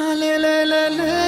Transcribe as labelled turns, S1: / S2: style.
S1: Hallelujah.